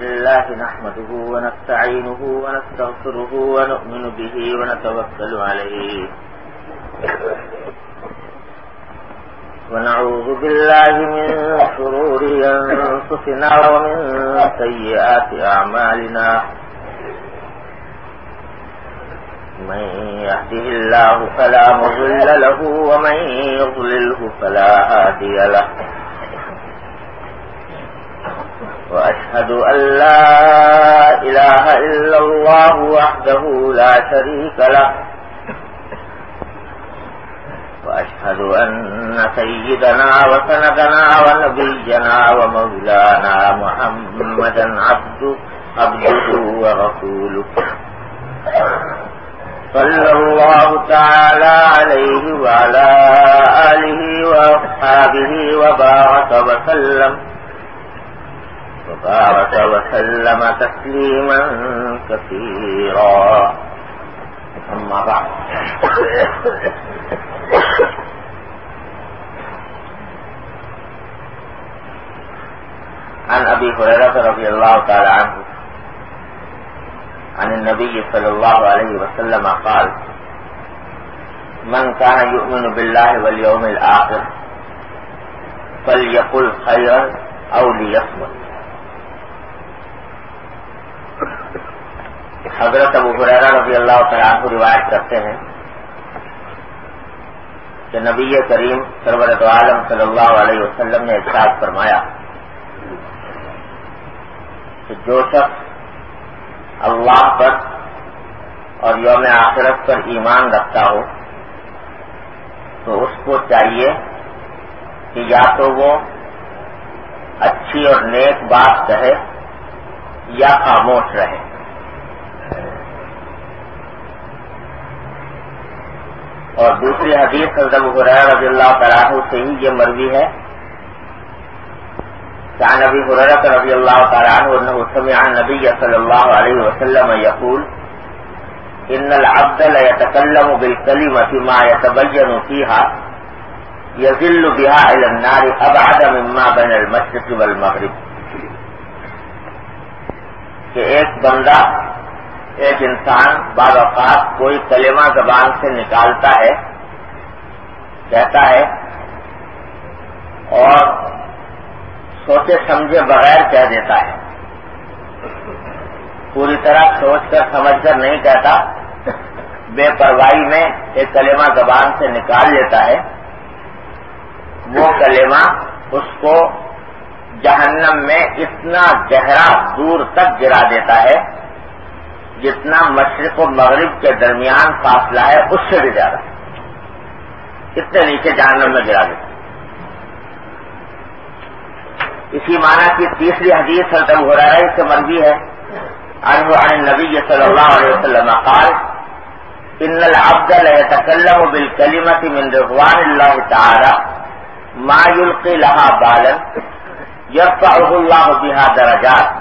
لله نحمده ونستعينه ونستغفره ونؤمن به ونتوكل عليه. ونعوذ بالله من شرور أنفسنا ومن سيئات أعمالنا. من يهده الله فلا مضل له ومن يضلله فلا هادي له. وأشهد أن لا إله إلا الله وحده لا شريك له وأشهد أن سيدنا وسندنا ونبينا ومولانا محمدا عبده, عبده ورسوله. صلى الله تعالى عليه وعلى آله وأصحابه وبارك وسلم. وبارك وسلم تسليما كثيرا. أما بعد. عن أبي هريرة رضي الله تعالى عنه. عن النبي صلى الله عليه وسلم قال من كان يؤمن بالله واليوم الآخر فليقل خيرا أو ليصمت. حضرت ابو حریرہ رضی اللہ تعالیٰ عنہ روایت کرتے ہیں کہ نبی کریم سرورت عالم صلی اللہ علیہ وسلم نے ارشاد فرمایا کہ جو شخص اللہ پر اور یوم آخرت پر ایمان رکھتا ہو، تو اس کو چاہیے کہ یا تو وہ اچھی اور نیک بات کہے یا خاموش رہے۔ اور دوسری حدیث حضرت حریر رضی اللہ تعالیٰ سے ہی یہ مروی ہے۔ كان ابي هريره رضي الله تعالى عنه انه سمع النبي صلى الله عليه وسلم يقول ان العبد لا يتكلم بالكلمه ما يتبين فيها يذل بها الى النار ابعد مما بين المشرق والمغرب. کہ ایک بندہ ایک انسان بعض اوقات کوئی کلمہ زبان سے نکالتا ہے، کہتا ہے اور سوچے سمجھے بغیر کہہ دیتا ہے۔ پوری طرح سوچ کر سمجھ کر نہیں کہتا، بے پرواہی میں ایک کلمہ زبان سے نکال لیتا ہے۔ وہ کلمہ اس کو جہنم میں اتنا گہرا دور تک گرا دیتا ہے۔ جتنا مشرق و مغرب کے درمیان فاصلہ ہے، اس سے بھی زیادہ۔ اتنے نیچے جہنم میں گرا دیتا اسی معنی کی تیسری حدیث حضرت ہو رہا ہے اس سے مرضی ہے۔ ارب عن نبی صلی اللہ علیہ وسلم، قال، ان العبد لا يتكلم بالكلمه من رضوان الله تعالى ما يلقي لها بالا يرفعه الله بها درجات۔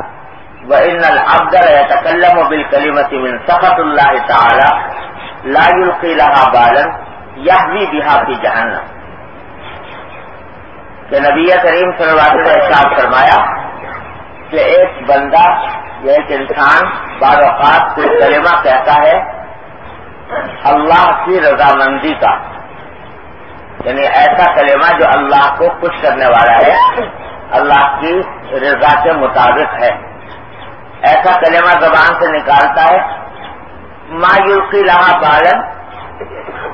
وان العبد لا يتكلم بالكلمه من سخط الله تعالى لا يلقي لها بالا يهوي بها في جهنم۔ کہ نبی کریم صلی اللہ علیہ وسلم نے ارشاد فرمایا کہ ایک بندہ یا ایک انسان بعض اوقات کوئی کلمہ کہتا ہے اللہ کی رضامندی کا یعنی ایسا کلمہ جو اللہ کو خوش کرنے والا ہے، اللہ کی رضا کے مطابق ہے۔ ایسا کلمہ زبان سے نکالتا ہے مایوسی لہا بالن،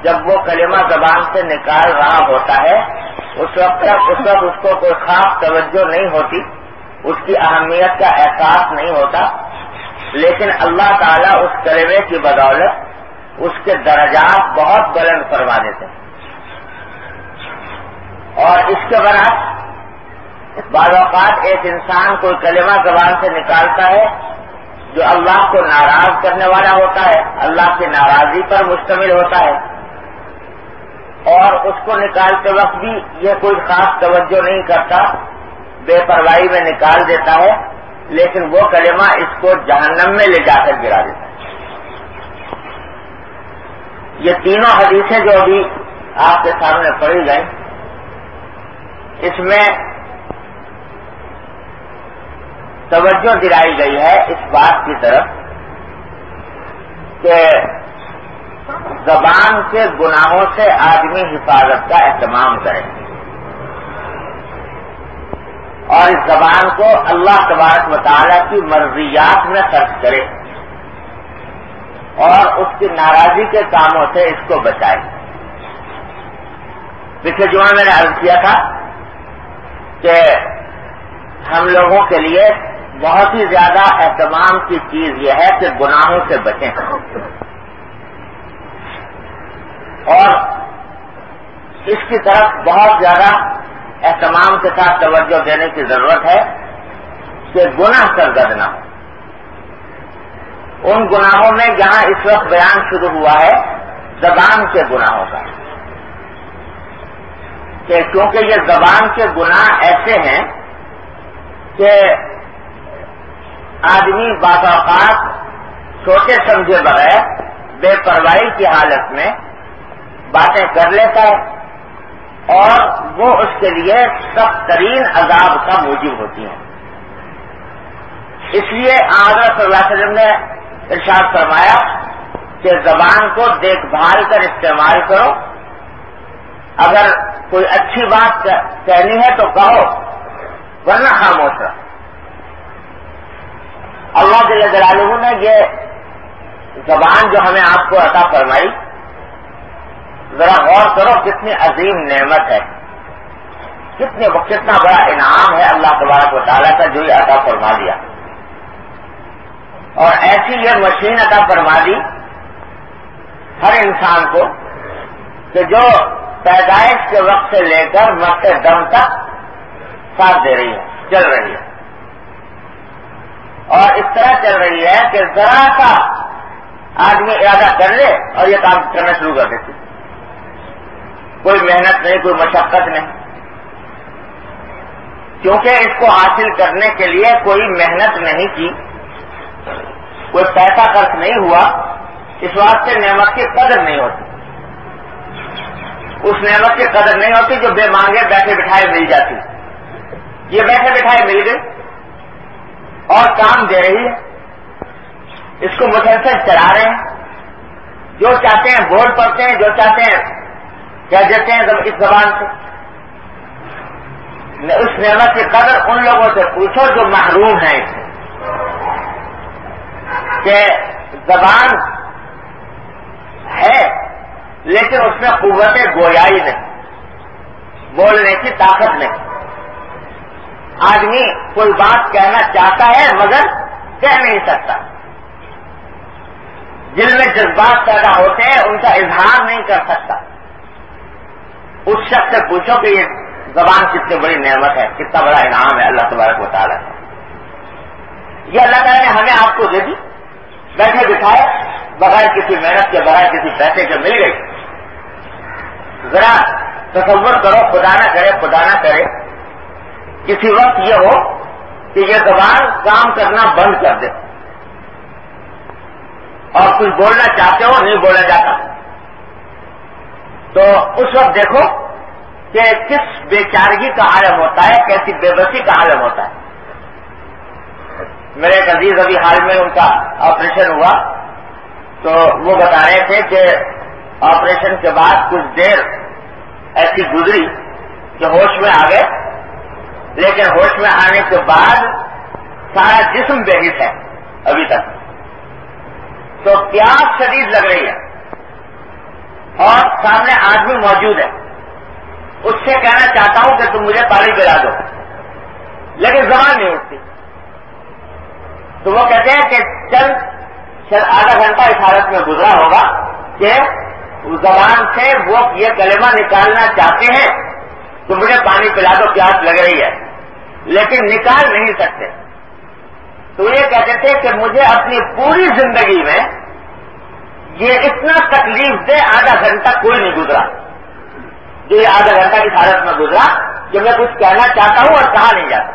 جب وہ کلمہ زبان سے نکال رہا ہوتا ہے، اس وقت تک اس وقت اس کو کوئی خاص توجہ نہیں ہوتی، اس کی اہمیت کا احساس نہیں ہوتا، لیکن اللہ تعالیٰ اس کلمے کی بدولت، اس کے درجات بہت بلند فرما دیتے ہیں۔ اور اس کے برعکس بعض اوقات ایک انسان کوئی کلمہ زبان سے نکالتا ہے جو اللہ کو ناراض کرنے والا ہوتا ہے، اللہ کی ناراضی پر مشتمل ہوتا ہے۔ اور اس کو نکالتے وقت بھی یہ کوئی خاص توجہ نہیں کرتا، بے پرواہی میں نکال دیتا ہے، لیکن وہ کلمہ اس کو جہنم میں لے جا کر گرا دیتا ہے۔ یہ تینوں حدیثیں جو ابھی آپ کے سامنے پڑھی گئیں، اس میں توجہ دلائی گئی ہے اس بات کی طرف کہ زبان کے گناہوں سے آدمی حفاظت کا اہتمام کرے اور اس زبان کو اللہ تبارک مطالعہ کی مرضیات میں خرچ کرے اور اس کی ناراضی کے کاموں سے اس کو بچائے پچھلے جمعہ میں نے عرض کیا تھا کہ ہم لوگوں کے لیے بہت ہی زیادہ اہتمام کی چیز یہ ہے کہ گناہوں سے بچیں۔ اور اس کی طرف بہت زیادہ اہتمام کے ساتھ توجہ دینے کی ضرورت ہے کہ گناہ سرگد نہ ہو۔ ان گناہوں میں جہاں اس وقت بیان شروع ہوا ہے زبان کے گناہوں کا۔ کہ کیونکہ یہ زبان کے گناہ ایسے ہیں کہ آدمی بعض اوقات سوچے سمجھے بغیر بے پرواہی کی حالت میں باتیں کر لیتا ہے اور وہ اس کے لیے سخت ترین عذاب کا موجب ہوتی ہیں۔ اس لیے آگرہ صلی اللہ علیہ وسلم نے ارشاد فرمایا کہ زبان کو دیکھ بھال کر استعمال کرو۔ اگر کوئی اچھی بات کہنی ہے تو کہو، ورنہ خاموش رہو۔ اللہ جل جلالہ نے یہ زبان جو ہمیں آپ کو عطا فرمائی، ذرا غور کرو کتنی عظیم نعمت ہے۔ کتنے کتنا بڑا انعام ہے اللہ تبارک و تعالیٰ کا جو یہ عطا فرما دیا۔ اور ایسی یہ مشین عطا فرما دی ہر انسان کو کہ جو پیدائش کے وقت سے لے کر مرتے دم تک ساتھ دے رہی ہے، چل رہی ہے۔ اور اس طرح چل رہی ہے کہ ذرا سا آدمی ارادہ کر لے اور یہ کام کرنا شروع کر دیتی کوئی محنت نہیں، کوئی مشقت نہیں۔ کیونکہ اس کو حاصل کرنے کے لیے کوئی محنت نہیں کی، کوئی پیسہ خرچ نہیں ہوا، اس واسطے نعمت کی قدر نہیں ہوتی۔ اس نعمت کی قدر نہیں ہوتی جو بے مانگے بیٹھے بٹھائے مل جاتی۔ یہ بیٹھے بٹھائے مل گئی۔ اور کام دے رہی ہے۔ اس کو مسلسل چلا رہے ہیں۔ جو چاہتے ہیں بول پڑتے ہیں، جو چاہتے ہیں کہہ دیتے ہیں اس زبان سے۔ اس نعمت کی قدر ان لوگوں سے پوچھو جو محروم ہیں اس سے کہ زبان ہے، لیکن اس میں قوت گویائی نہیں۔ بولنے کی طاقت نہیں۔ آدمی کوئی بات کہنا چاہتا ہے مگر کہہ نہیں سکتا۔ جن میں جذبات پیدا ہوتے ہیں، ان کا اظہار نہیں کر سکتا۔ اس شخص سے پوچھو کہ یہ زبان کتنی بڑی نعمت ہے، کتنا بڑا انعام ہے اللہ تبارک و تعالیٰ کا۔ یہ اللہ تعالیٰ نے ہمیں آپ کو دے دی۔ بیٹھے بٹھائے، بغیر کسی محنت کے، بغیر کسی پیسے کے مل گئی۔ ذرا تصور کرو، خدا نہ کرے، خدا نہ کرے۔ کسی وقت یہ ہو کہ یہ زبان کام کرنا بند کر دے۔ اور کچھ بولنا چاہتے ہو، نہیں بولا جاتا۔ تو اس وقت دیکھو کہ کس بے چارگی کا عالم ہوتا ہے، کیسی بے بسی کا عالم ہوتا ہے۔ میرے ایک عزیز ابھی حال میں ان کا آپریشن ہوا۔ تو وہ بتا رہے تھے کہ آپریشن کے بعد کچھ دیر ایسی گزری کہ ہوش میں آ گئے۔ لیکن ہوش میں آنے کے بعد سارا جسم بےحص ہے ابھی تک۔ تو پیاس شدید لگ رہی ہے۔ اور سامنے آدمی موجود ہے۔ اس سے کہنا چاہتا ہوں کہ تم مجھے پانی پلا دو۔ لیکن زبان نہیں اٹھتی۔ تو وہ کہتے ہیں کہ چل آدھا گھنٹہ اس حالت میں گزرا ہوگا کہ زبان سے وہ یہ کلمہ نکالنا چاہتے ہیں۔ تو مجھے پانی پلا دو، پیاس لگ رہی ہے۔ لیکن نکال نہیں سکتے۔ تو یہ کہتے تھے کہ مجھے اپنی پوری زندگی میں یہ اتنا تکلیف دے، آدھا گھنٹہ کوئی نہیں گزرا۔ جو یہ آدھا گھنٹہ کی حالت میں گزرا کہ میں کچھ کہنا چاہتا ہوں اور کہا نہیں جاتا۔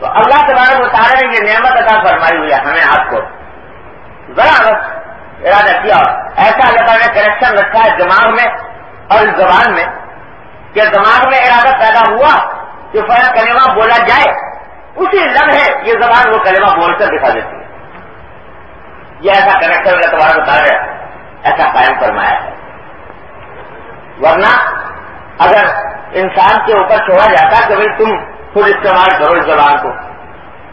تو اللہ کے بارے میں بتا رہے ہیں یہ نعمت عطا فرمائی ہوئی ہے ہمیں آپ کو۔ ذرا بس ارادہ کیا۔ ایسا اللہ تعالیٰ نے کنیکشن رکھا ہے دماغ میں اور اس زبان میں کہ دماغ میں ارادہ پیدا ہوا کہ فلاں کلمہ بولا جائے، اسی لمحے یہ زبان وہ کلمہ بول کر دکھا دیتی ہے۔ یہ ایسا کنیکٹر اللہ تمہارا بتا رہا ایسا قائم فرمایا ہے۔ ورنہ اگر انسان کے اوپر چھوڑا جاتا کہ بھائی تم خود استعمال کرو اس زبان کو،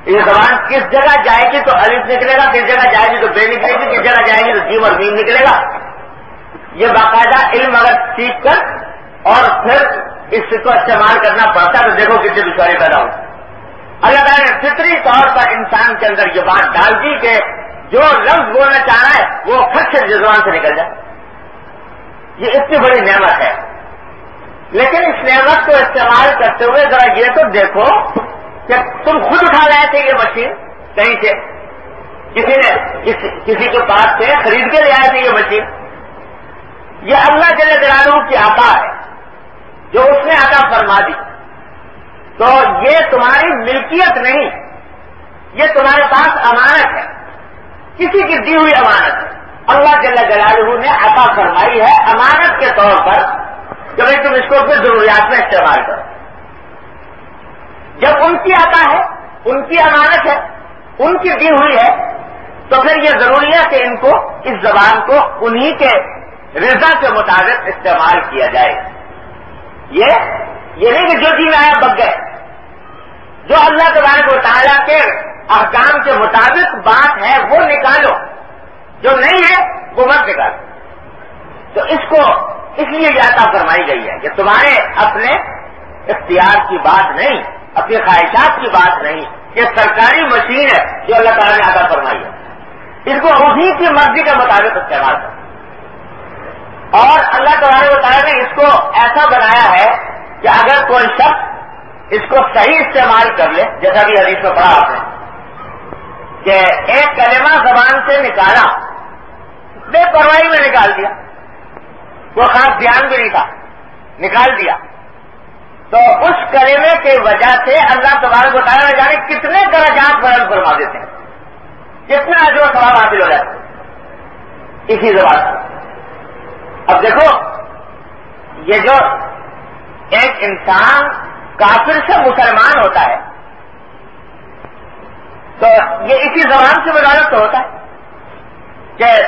یہ زبان کس جگہ جائے گی تو الف نکلے گا، کس جگہ جائے گی تو بے نکلے گی، کس جگہ جائے گی تو جیم اور میم نکلے گا۔ یہ باقاعدہ علم اگر سیکھ کر اور پھر اس کو استعمال کرنا پڑتا تو دیکھو کتنے دشواری پیدا ہو اللہ تعالیٰ نے فطری طور پر انسان کے اندر یہ بات ڈال دی کہ جو لفظ بولنا چاہ رہا ہے، وہ خود سے جی سے نکل جائے۔ یہ اتنی بڑی نعمت ہے۔ لیکن اس نعمت کو استعمال کرتے ہوئے ذرا یہ تو دیکھو کہ تم خود اٹھا رہے تھے یہ مشین کہیں سے۔ کسی نے کسی کے پاس سے خرید کے لے آئے تھے یہ مشین۔ یہ اللہ جل جلالہ کی آتا ہے جو اس نے عطا فرما دی۔ تو یہ تمہاری ملکیت نہیں، یہ تمہارے پاس امانت ہے۔ کسی کی دی ہوئی امانت ہے۔ اللہ جل جلالہ نے عطا فرمائی ہے امانت کے طور پر کہ بھائی تم اس کو اپنی ضروریات میں استعمال کرو۔ جب ان کی آتا ہے، ان کی امانت ہے، ان کی دی ہوئی ہے، تو پھر یہ ضروری ہے کہ ان کو، اس زبان کو، انہی کے رضا کے مطابق استعمال کیا جائے۔ یہ یہ نہیں کہ جو جی میں آیا بگ گئے۔ جو اللہ تبارک و تعالیٰ کے احکام کے مطابق بات ہے، وہ نکالو۔ جو نہیں ہے، وہ مت نکالو۔ تو اس کو اس لیے عطا فرمائی گئی ہے کہ تمہارے اپنے اختیار کی بات نہیں اپنی خواہشات کی بات نہیں، یہ سرکاری مشین ہے جو اللہ تعالیٰ نے عطا فرمائی ہے۔ اس کو اسی کی مرضی کے مطابق استعمال کر اور اللہ تعالیٰ تعالیٰ نے اس کو ایسا بنایا ہے کہ اگر کوئی شخص اس کو صحیح استعمال کر لے، جیسا بھی حدیث میں پڑھا آپ نے، کہ ایک کلمہ زبان سے نکالا بے پرواہی میں نکال دیا وہ خاص دھیان بھی نہیں تھا، نکال دیا۔ تو اس کلمے کی وجہ سے اللہ تبارک بتایا جانے کتنے درجات بلند فرما دیتے ہیں۔ کتنا جو سوال حاصل ہو جاتا ہے اسی زبان سے۔ اب دیکھو، یہ جو ایک انسان کافر سے مسلمان ہوتا ہے تو یہ اسی زبان سے بدولت تو ہوتا ہے کہ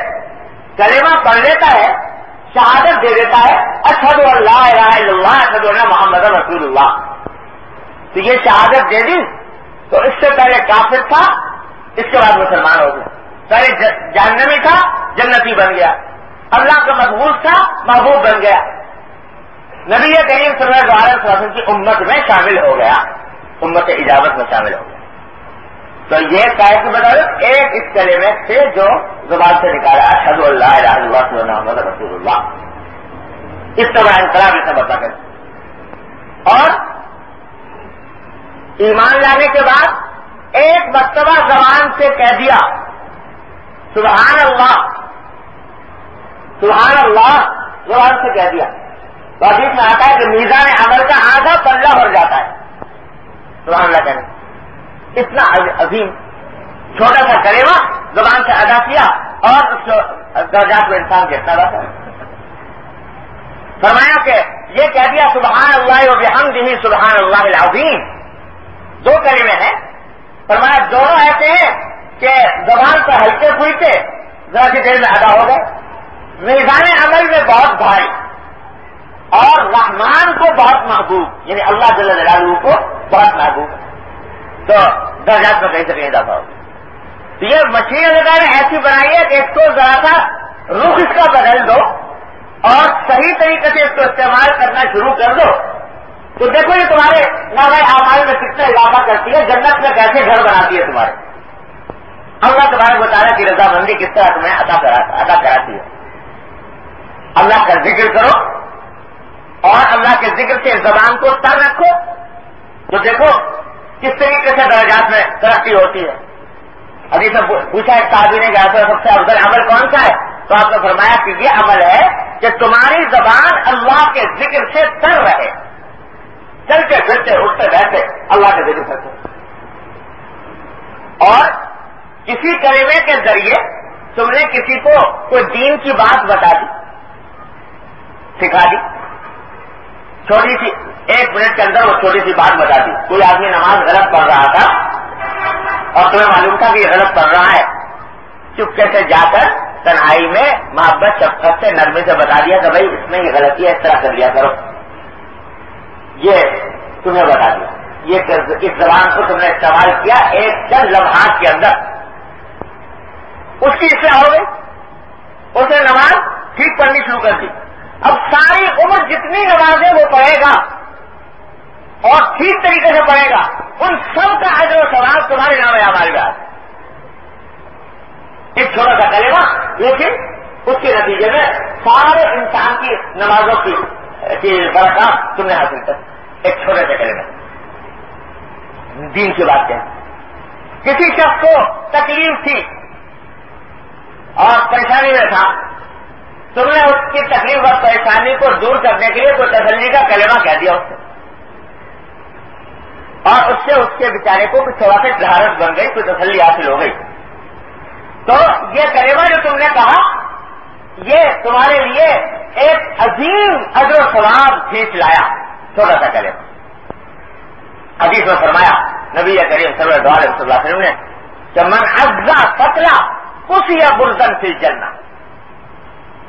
کلمہ پڑھ لیتا ہے، شہادت دے دیتا ہے اشد اللہ الہ الا اللہ اشد اللہ محمد رسول اللہ۔ تو یہ شہادت دے دی، تو اس سے پہلے کافر تھا، اس کے بعد مسلمان ہو گیا۔ پہلے جہنمی تھا، جنتی بن گیا۔ اللہ کا مقبول تھا، محبوب بن گیا۔ نبی کریم صلی اللہ علیہ وسلم کی امت میں شامل ہو گیا۔ امت اجازت میں شامل ہو گیا۔ تو یہ قائد کی ایک اس کلمے سے جو زبان سے نکالا اشد اللہ اللہ محمد رسول اللہ۔ اس طرح انقلاب اسے بتا کر اور ایمان لانے کے بعد ایک مرتبہ زبان سے کہہ دیا، سبحان اللہ سبحان اللہ، زبان سے کہہ دیا۔ تو میں آتا ہے کہ میزان عمل کا آدھا پلہ بڑھ جاتا ہے۔ سبحان اللہ کہنے اتنا عظیم، چھوٹا سا کریما زبان سے ادا کیا اور اس درجات کو انسان دیکھتا رہتا فرمایا کہ یہ کہہ دیا، سبحان اللہ و بحمد ہی سبحان اللہ العظیم۔ دو کریمے ہیں۔ فرمایا دونوں ایسے ہیں کہ زبان پر ہلکے پھلکے ذرا سی دیر میں ادا ہو گئے۔ میزان عمل میں بہت بھاری۔ اور رحمان کو بہت محبوب یعنی اللہ جل جلالہ کو بہت محبوب تو درجات میں کہیں سے کہیں اضافہ ہوگا۔ تو یہ مچھلی نے ایسی بنائی ہے کہ اس کو ذرا سا رخ اس کا بدل دو اور صحیح طریقے سے اس کو استعمال کرنا شروع کر دو۔ تو دیکھو یہ تمہارے نام آمال میں کتنا اضافہ کرتی ہے، جنت میں کیسے گھر بناتی ہے تمہارے۔ اللہ تمہارے بتایا کہ رضامندی کس طرح تمہیں ادا ادا کراتی ہے۔ اللہ کا ذکر کرو۔ اور اللہ کے ذکر سے زبان کو تر رکھو تو دیکھو کس طریقے سے درجات میں ترقی ہوتی ہے۔ ابھی سے پوچھا ایک تعبیر نے کہ سب سے افضل عمل کون سا ہے؟ تو آپ نے فرمایا کہ یہ عمل ہے کہ تمہاری زبان اللہ کے ذکر سے تر رہے۔ چلتے پھرتے، اٹھتے بیٹھتے، اللہ کے ذکر کرتے اور کسی کریمے کے ذریعے تم نے کسی کو کوئی دین کی بات بتا دی، سکھا دی۔ چھوٹی سی ایک منٹ کے اندر وہ چھوٹی سی بات بتا دی۔ کوئی آدمی نماز غلط پڑھ رہا تھا اور تمہیں معلوم تھا کہ یہ غلط پڑھ رہا ہے چپکے سے جا کر تنہائی میں محبت، شفقت سے نرمی سے بتا دیا کہ بھائی اس میں یہ غلطی ہے، اس طرح کر لیا کرو۔ یہ تمہیں بتا دیا یہ اس زبان کو تم نے استعمال کیا ایک چند لمحات کے اندر۔ اس کی اصلاح ہو گئی۔ اس نے نماز ٹھیک پڑھنی شروع کر دی۔ اب ساری عمر جتنی نمازیں وہ پڑھے گا اور ٹھیک طریقے سے پڑھے گا، ان سب کا حضر و سوال تمہارے نام ہے ہمارے بات ایک چھوٹا سا کلمہ، لیکن اس کے نتیجے میں سارے انسان کی نمازوں کی برکات تم نے حاصل کر۔ ایک چھوٹے سے کلمہ۔ دین کی بات کہیں۔ کسی شخص کو تکلیف تھی اور پریشانی میں تھا تم نے اس کی تکلیف اور پریشانی کو دور کرنے کے لیے کوئی تسلی کا کلمہ کہہ دیا اس سے۔ اور اس سے اس کے بیچارے کو کچھ تھوڑا سا ڈھارس بن گئی، کوئی تسلی حاصل ہو گئی۔ تو یہ کلمہ جو تم نے کہا، یہ تمہارے لیے ایک عظیم ادر و ثواب کھینچ لایا۔ چھوٹا سا کلمہ۔ حدیث میں فرمایا، نبی کریم صلی اللہ علیہ وسلم نے کہ من ازا پتلا اس یا برزن سے جلنا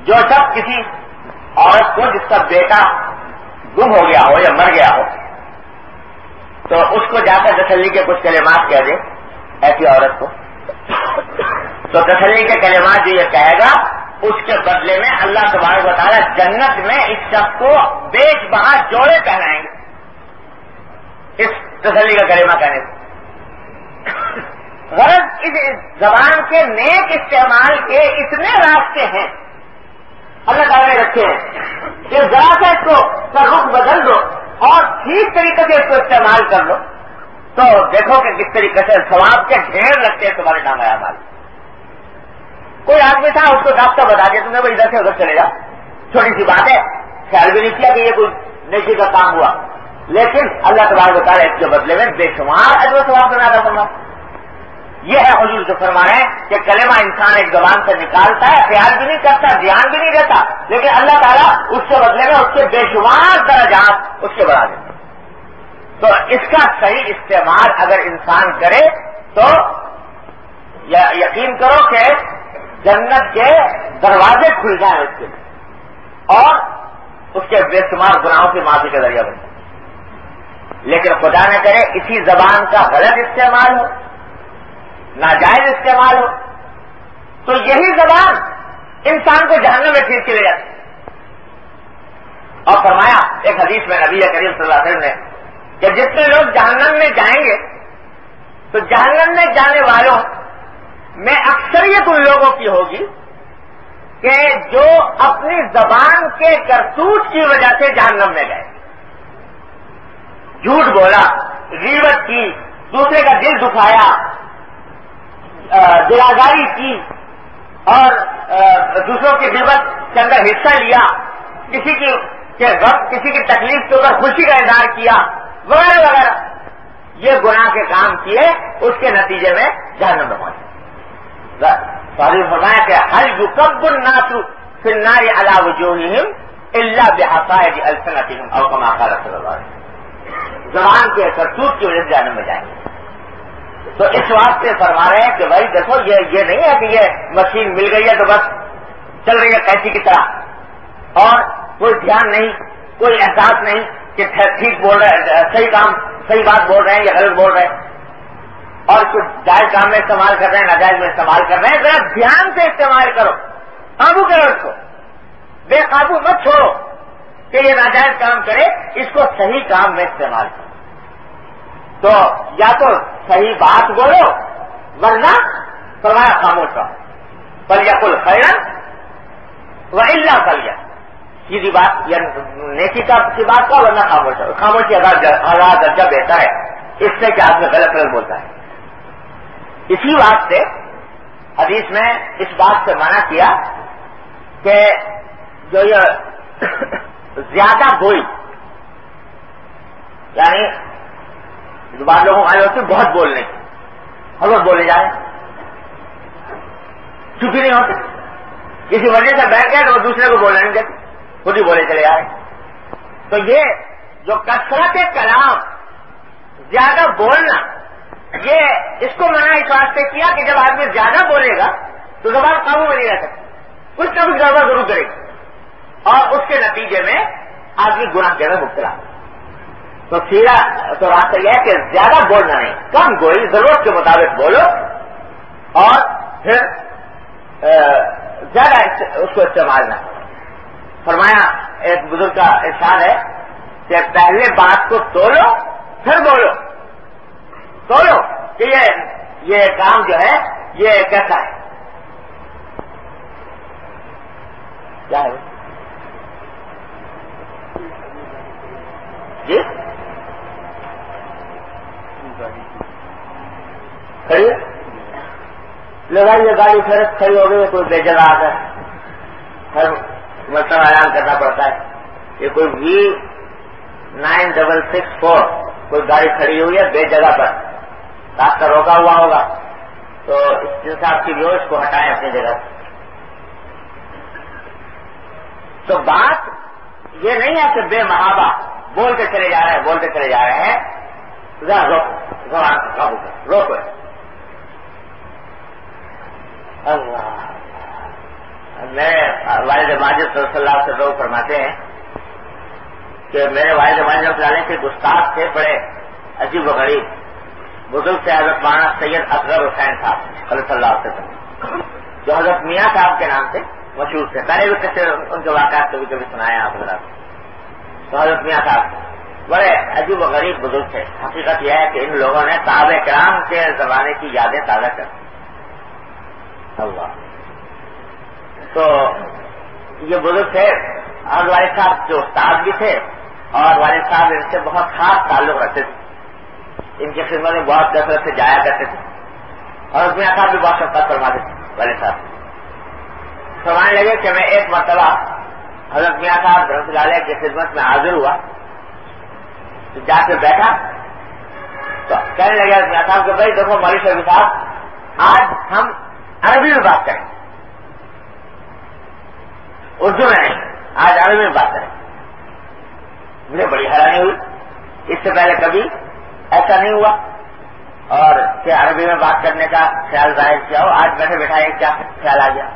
جو سب کسی عورت کو جس کا بیٹا گم ہو گیا ہو یا مر گیا ہو، تو اس کو جا کر تسلی کے کچھ کلمات کہہ دے، ایسی عورت کو۔ تو تسلی کے کلمات جو یہ کہے گا، اس کے بدلے میں اللہ تبارک بتا رہا جنت میں اس شخص کو بیچ بہا جوڑے پہنائیں گے۔ اس تسلی کا کریما کہنے سے غرض اس زبان کے نیک استعمال کے اتنے راستے ہیں اللہ تعالیٰ نے رکھے ہیں۔ کہ ذرا سا اس کو رخ بدل دو اور ٹھیک طریقے سے اس کو استعمال کر لو۔ تو دیکھو کہ کس طریقے سے ثواب کے ڈھیر لگتے ہیں تمہارے نام آیا مال۔ کوئی آدمی تھا، اس کو ڈاکٹر بتا دیا، تم نے وہ ادھر سے ادھر چلے جا چھوٹی سی بات ہے، خیال بھی نہیں کیا کہ یہ کوئی نیکی کا کام ہوا۔ لیکن اللہ تبارک بتا رہے اس کے بدلے میں بے شمار اجر ثواب بنا رہا فرما یہ ہے حضور جو فرما رہے ہیں کہ کلمہ انسان ایک زبان سے نکالتا ہے خیال بھی نہیں کرتا، دھیان بھی نہیں دیتا۔ لیکن اللہ تعالیٰ اس کے بدلے میں اس کے بے شمار درجات اس کے بڑھا دیتے تو اس کا صحیح استعمال اگر انسان کرے تو یقین کرو کہ جنت کے دروازے کھل جائیں اس کے اور اس کے بے شمار گناہوں کی معافی کا ذریعہ بن جائے۔ لیکن خدا نہ کرے، اسی زبان کا غلط استعمال ہو۔ ناجائز استعمال ہو۔ تو یہی زبان انسان کو جہنم میں پھر کے لے جاتی۔ اور فرمایا، ایک حدیث میں نبی کریم صلی اللہ علیہ وسلم نے کہ جتنے لوگ جہنم میں جائیں گے، تو جہنم میں جانے والوں میں اکثریت ان لوگوں کی ہوگی کہ جو اپنی زبان کے کرتوت کی وجہ سے جہنم میں گئے۔ جھوٹ بولا ریوت کی، دوسرے کا دل دکھایا دلازاری کی اور دوسروں کی ریوت کے اندر حصہ لیا۔ کسی کی، کے وقت، کسی کی تکلیف کے اوپر خوشی کا اظہار کیا، وغیرہ وغیرہ۔ یہ گناہ کے کام کیے، اس کے نتیجے میں جہنم میں پہنچے۔ سوری فرمایا کہ ہر یو کب ناسو پھر ناری اللہ جو اللہ بحفا الفنت اور کما خا رسول اللہ زبان کے کرتوت کی وجہ سے جانے میں جائیں گے۔ تو اس واسطے فرما رہے ہیں کہ بھائی دیکھو، یہ یہ نہیں ہے کہ یہ مشین مل گئی ہے تو بس چل رہی ہے کیسی کی طرح۔ اور کوئی دھیان نہیں، کوئی احساس نہیں کہ ٹھیک بول رہے ہیں، صحیح کام، صحیح بات بول رہے ہیں یا غلط بول رہے ہیں۔ اور کچھ جائز کام میں استعمال کر رہے ہیں، ناجائز میں استعمال کر رہے ہیں، ذرا دھیان سے استعمال کرو، قابو کرو اس کو۔ بے قابو مت چھوڑو کہ یہ ناجائز کام کرے، اس کو صحیح کام میں استعمال کرو۔ تو یا تو صحیح بات بولو، ورنہ فرمایا خاموش رہو۔ پل یا کل خیرن و اللہ پلیا سیدھی بات، یا نیکی کا کی بات کا ورنہ خاموش رہو۔ خاموشی آزاد درجہ بہتر ہے۔ اس سے کہ آدمی غلط غلط بولتا ہے۔ اسی بات سے حدیث میں اس بات سے منع کیا کہ جو یہ زیادہ گوئی یعنی بعض لوگوں آئے ہوتے بہت بولنے۔ ہر وقت بولے جائیں چپی نہیں ہوتے۔ کسی وجہ سے بیٹھ گئے تو وہ دوسرے کو بولنے نہیں دیتے۔ خود ہی بولے چلے جائے تو یہ جو کثرت کلام، زیادہ بولنا، یہ اس کو میں اس واسطے کیا کہ جب آدمی زیادہ بولے گا تو زبان قابو میں نہیں رہ سکتی۔ کچھ نہ کچھ زیادہ ضرور کرے گی اور اس کے نتیجے میں آدمی گناہ کے میں مبتلا تو سیدھا تو راستہ یہ ہے کہ زیادہ بولنا نہیں، کم گوئی، ضرورت کے مطابق بولو اور پھر زیادہ اس کو استعمال نہ فرمایا، ایک بزرگ کا احساس ہے کہ پہلے بات کو تولو، پھر بولو۔ تولو کہ یہ یہ کام جو ہے، یہ کیسا ہے؟ کیا ہے؟ جی؟ کھڑی لگائی یہ گاڑی پھر کھڑی ہو گئی کوئی بے جگہ آ کر ہر مطلب آرام کرنا پڑتا ہے۔ یہ کوئی V nine double six four, کوئی گاڑی کھڑی ہوئی ہے بے جگہ پر۔ راستہ روکا ہوا ہوگا۔ تو اس حساب کی بھی اس کو ہٹائیں اپنی جگہ۔ سے تو بات یہ نہیں ہے کہ بے محابہ بولتے چلے جا رہے ہیں بولتے چلے جا رہے ہیں۔ روکو روکو۔ اللہ۔ میں والد ماجد صلی اللہ سے لوگ فرماتے ہیں کہ میرے والد ماجد لانے کے گستاخ تھے، بڑے عجیب و غریب۔ بزرگ سے حضرت مانا سید اکبر حسین صاحب، صلی اللہ علیہ وسلم۔ جو حضرت میاں صاحب کے نام سے مشہور تھے۔ میں نے بھی کیسے ان کے واقعات کبھی کبھی سنایا آپ حضرات۔ تو حضرت میاں صاحب بڑے عجیب و غریب بزرگ تھے۔ حقیقت یہ ہے کہ ان لوگوں نے تاب کرام کے زمانے کی یادیں تازہ کر اللہ۔ تو یہ بزرگ تھے، اور والد صاحب جو استاد بھی تھے، اور والد صاحب ان سے بہت خاص تعلق رکھتے تھے۔ ان کی خدمت میں بہت کثرت سے جایا کرتے تھے۔ اور اس میں صاحب بھی بہت شفقت فرماتے تھے، والد صاحب۔ سمجھنے لگے کہ میں ایک مرتبہ حضرت میاں صاحب رحمت اللہ کی خدمت میں حاضر ہوا۔ تو جا کے بیٹھا۔ تو کہنے لگے میاں صاحب کہ بھائی دیکھو مولوی شبی صاحب، آج ہم عربی میں بات کریں۔ اردو میں نہیں، آج عربی میں بات کریں۔ مجھے بڑی حیرانی ہوئی۔ اس سے پہلے کبھی ایسا نہیں ہوا۔ اور کہ عربی میں بات کرنے کا خیال ظاہر کیا ہو، آج بیٹھے بیٹھا کیا خیال آ گیا؟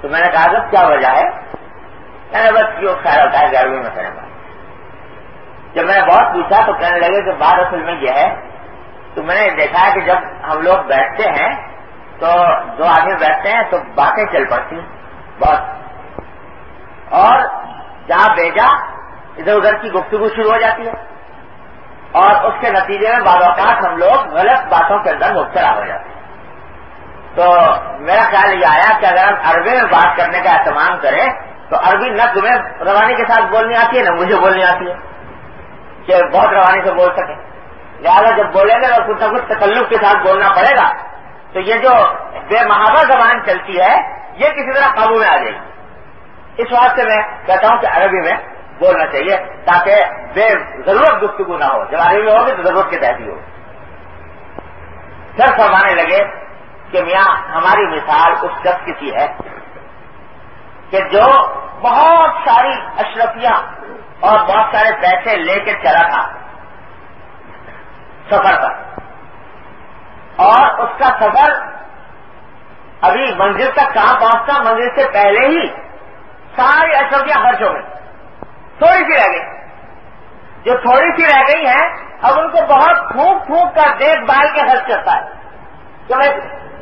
تو میں نے کہا کہ کیا وجہ ہے؟ میں نے بس جو خیال ہوتا ہے کہ عربی میں کریں گا جب میں نے بہت پوچھا تو کہنے لگے کہ بات اصل میں یہ ہے۔ تو میں نے دیکھا ہے کہ جب ہم لوگ بیٹھتے ہیں تو دو آدمی بیٹھتے ہیں تو باتیں چل پڑتی ہیں بہت اور جہاں بیجا، ادھر ادھر کی گفتگو شروع ہو جاتی ہے۔ اور اس کے نتیجے میں بعض اوقات ہم لوگ غلط باتوں کے اندر مبتلا ہو جاتے ہیں۔ تو میرا خیال یہ آیا کہ اگر ہم عربی میں بات کرنے کا اہتمام کریں، تو عربی نہ تمہیں روانی کے ساتھ بولنی آتی ہے، نہ مجھے بولنی آتی ہے، کہ بہت روانی سے بول سکیں۔ لہٰذا جب بولیں گے تو کچھ نہ کچھ تکلف کے ساتھ بولنا پڑے گا۔ تو یہ جو بے محابہ زبان چلتی ہے، یہ کسی طرح قابو میں آ جائے گی۔ اس واسطے میں کہتا ہوں کہ عربی میں بولنا چاہیے تاکہ بے ضرورت گفتگو نہ ہو۔ جب عربی میں ہوگی تو ضرورت کے تحت ہی ہوگی۔ پھر فرمانے لگے کہ میاں، ہماری مثال اس شخص کی ہے کہ جو بہت ساری اشرفیاں اور بہت سارے پیسے لے کے چلا تھا سفر پر۔ اور اس کا سفر ابھی منزل تک کہاں پہنچتا؟ منزل سے پہلے ہی ساری اشرفیاں خرچ ہو گئی۔ تھوڑی سی رہ گئی۔ جو تھوڑی سی رہ گئی ہیں، اب ان کو بہت پھونک پھونک کر دیکھ بھال کے خرچ کرتا ہے۔ کہ میں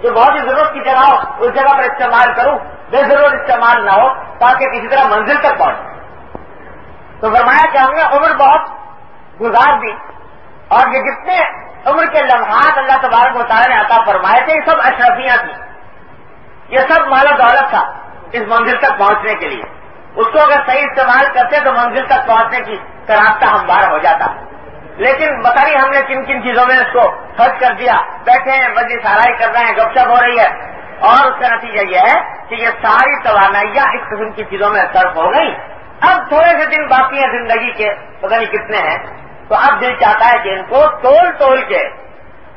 جو بہت ہی ضرورت کی جگہ ہو، اس جگہ پر استعمال کروں، بے ضرورت استعمال نہ ہو، تاکہ کسی طرح منزل تک پہنچے تو فرمایا کہ ہم نے عمر بہت گزار دی، اور یہ جتنے عمر کے لمحات اللہ تبارک مطالعہ نے عطا فرمائے تھے، یہ سب اشرفیاں تھیں۔ یہ سب مال و دولت تھا اس منزل تک پہنچنے کے لیے۔ اس کو اگر صحیح استعمال کرتے تو منزل تک پہنچنے کی راستہ ہموار ہو جاتا۔ لیکن بتا ہم نے کن کن چیزوں میں اس کو خرچ کر دیا۔ بیٹھے ہیں بجلی سارائی کر رہے ہیں، گپ شپ ہو رہی ہے۔ اور اس کا نتیجہ یہ ہے کہ یہ ساری توانائیاں اس قسم کی چیزوں میں صرف ہو گئی اب تھوڑے سے دن باقی ہیں زندگی کے، پتہ نہیں کتنے ہیں۔ تو اب دل چاہتا ہے کہ ان کو تول تول کے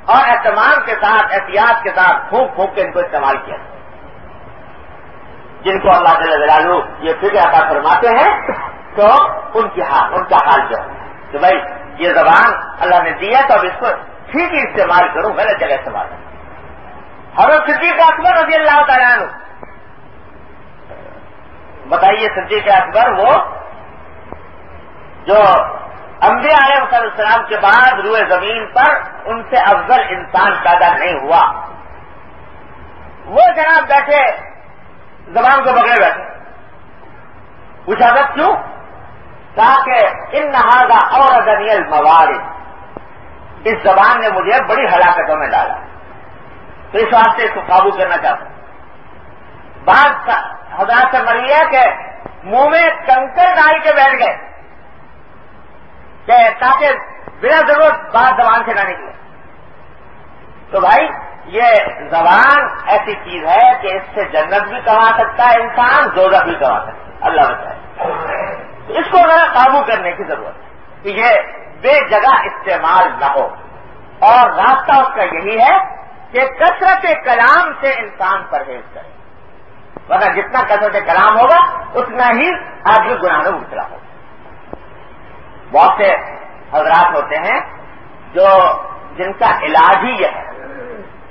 اور اہتمام کے ساتھ، احتیاط کے ساتھ پھونک پھونک کے ان کو استعمال کیا جن کو اللہ تعالی یہ فکر عطا فرماتے ہیں، تو ان کی حال، ان کا حال جو ہے۔ کہ بھائی، یہ زبان اللہ نے دیا تو اب اس کو ٹھیک ہی استعمال کروں، غلط جگہ استعمال کروں۔ حضرت صدیق اکبر رضی اللہ تعالیٰ عنہ۔ بتائیے صدیق اکبر وہ جو انبیاء علیہ السلام کے بعد روئے زمین پر ان سے افضل انسان پیدا نہیں ہوا۔ وہ جناب بیٹھے، زبان کو بغیر بیٹھے۔ پوچھا تھا کیوں؟ تاکہ ان نہاگا اور دنیل موارد اس زبان نے مجھے بڑی ہلاکتوں میں ڈالا۔ تو اس واسطے اس کو قابو کرنا چاہتا ہوں۔ بات حضرات سے مری ہے کہ منہ میں کنکر ڈال کے بیٹھ گئے۔ کہ تاکہ بنا ضرورت بات زبان سے نہ نکلے۔ تو بھائی، یہ زبان ایسی چیز ہے کہ اس سے جنت بھی کما سکتا ہے، انسان زوزہ بھی کما سکتا ہے۔ اللہ بتائے اس کو ذرا قابو کرنے کی ضرورت ہے کہ یہ بے جگہ استعمال نہ ہو۔ اور راستہ اس کا یہی ہے کہ کثرت کلام سے انسان پرہیز کرے۔ ورنہ جتنا کثرت کلام ہوگا، اتنا ہی آدمی گناہ میں مبتلا ہوگا۔ بہت سے حضرات ہوتے ہیں، جو جن کا علاج ہی یہ ہے۔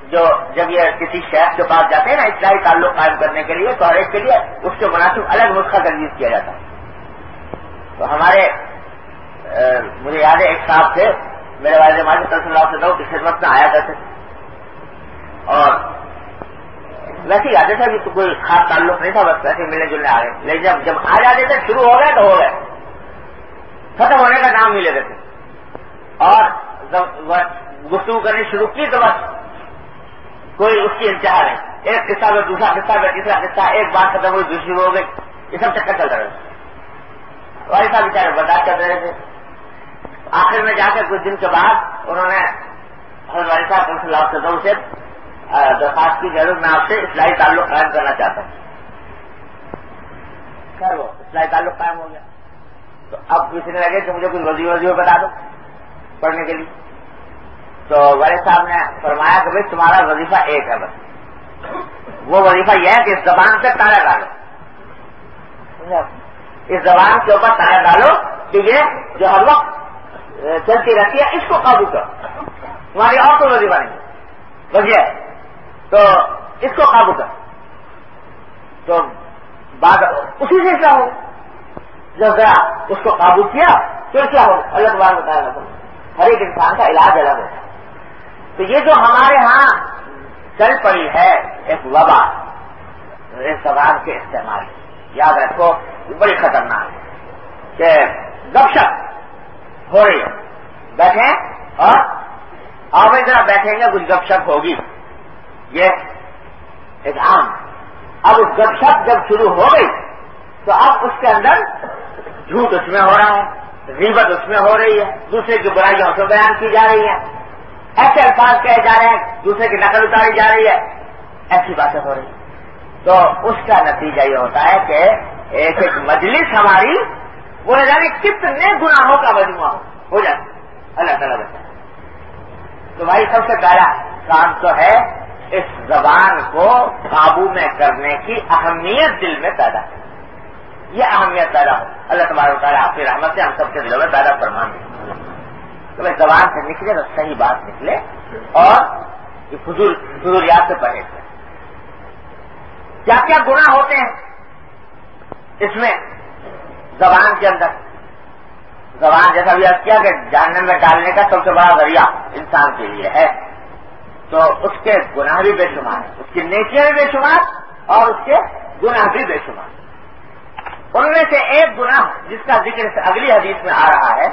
جو جب یہ کسی شہر کے پاس جاتے ہیں نا، اصلاحی تعلق قائم کرنے کے لیے، تو ہر ایک کے لیے اس کے مناسب الگ نسخہ تجویز کیا جاتا ہے۔ تو ہمارے مجھے یاد ہے، ایک صاحب تھے، میرے والد ماجد صلی اللہ سے کی خدمت میں آیا کرتے اور ویسے ہی آتے تھے کہ کوئی خاص تعلق نہیں تھا، بس ویسے ملنے جلنے آ گئے۔ لیکن جب جب آ جاتے تھے، شروع ہو گئے تو ہو گئے۔ ختم ہونے کا نام نہیں لیتے تھے اور گفتگو کرنی شروع کی تو بس کوئی اس کی انتہا نہیں۔ ایک قصہ میں دوسرا قصہ میں تیسرا قصہ، ایک بات ختم ہوئی، دوسری ہو گئی۔ یہ سب چکر چل رہے تھے والد صاحب بیچارے برداشت کر رہے تھے۔ آخر میں جا کر کچھ دن کے بعد انہوں نے حضرت والد صاحب صلی اللہ علیہ سے درخواست کی ضرورت میں آپ سے اسلائی تعلق قائم کرنا چاہتا ہوں۔ خیر وہ اسلائی تعلق قائم ہو گیا۔ تو اب کسی نے لگے کہ مجھے کچھ وزیر وزیر بتا دو پڑھنے کے لیے۔ تو والد صاحب نے فرمایا کہ بھائی تمہارا وظیفہ ایک ہے بس۔ وہ وظیفہ یہ ہے کہ اس زبان سے تالا ڈالو۔ اس زبان کے اوپر تالا ڈالو کہ یہ جو ہر وقت چلتی رہتی ہے اس کو قابو کرو۔ تمہاری اور کوئی وظیفہ نہیں۔ وجہ تو اس کو قابو کر تو بعد اسی سے کیا ہو؟ جب گیا، اس کو قابو کیا تو کیا ہو؟ الگ بات بتایا ہر ایک انسان کا علاج الگ ہوتا ہے۔ تو یہ جو ہمارے ہاں چل پڑی ہے، ایک وبا اس زبان کے استعمال یاد رکھو، یہ بڑی خطرناک ہے کہ گپ شپ ہو رہی ہے بیٹھیں اور آپ ذرا بیٹھیں گے، کچھ گپ شپ ہوگی۔ یہ ایک عام۔ اب اس گپ شپ جب شروع ہو گئی، تو اب اس کے اندر جھوٹ اس میں ہو رہا ہے ریبت اس میں ہو رہی ہے، دوسرے کی برائیاں اس میں بیان کی جا رہی ہیں ایسے الفاظ کہے جا رہے ہیں، دوسرے کی نقل اتاری جا رہی ہے۔ ایسی باتیں ہو رہی ہیں۔ تو اس کا نتیجہ یہ ہوتا ہے کہ ایک ایک مجلس ہماری، وہ جانے یعنی کتنے گناہوں کا مجموعہ ہو جاتا اللہ تعالیٰ بتا تو بھائی سب سے پہلا کام تو ہے اس زبان کو قابو میں کرنے کی اہمیت دل میں پیدا کر یہ اہمیت پیدا ہو۔ اللہ تبارک تعالیٰ آپ کی رحمت سے ہم سب کے دلوں میں پیدا فرمان دیں تو میں زبان سے نکلے تو صحیح بات نکلے اور فضولیات سے پرہیز کرے کیا کیا گنا ہوتے ہیں؟ اس میں زبان کے اندر۔ زبان جیسا بھی کیا کہ جاننے میں ڈالنے کا سب سے بڑا ذریعہ انسان کے لیے ہے۔ تو اس کے گناہ بھی بے شمار ہیں۔ اس کی نیکیاں بھی بے شمار اور اس کے گناہ بھی بے شمار ان میں سے ایک گناہ جس کا ذکر اگلی حدیث میں آ رہا ہے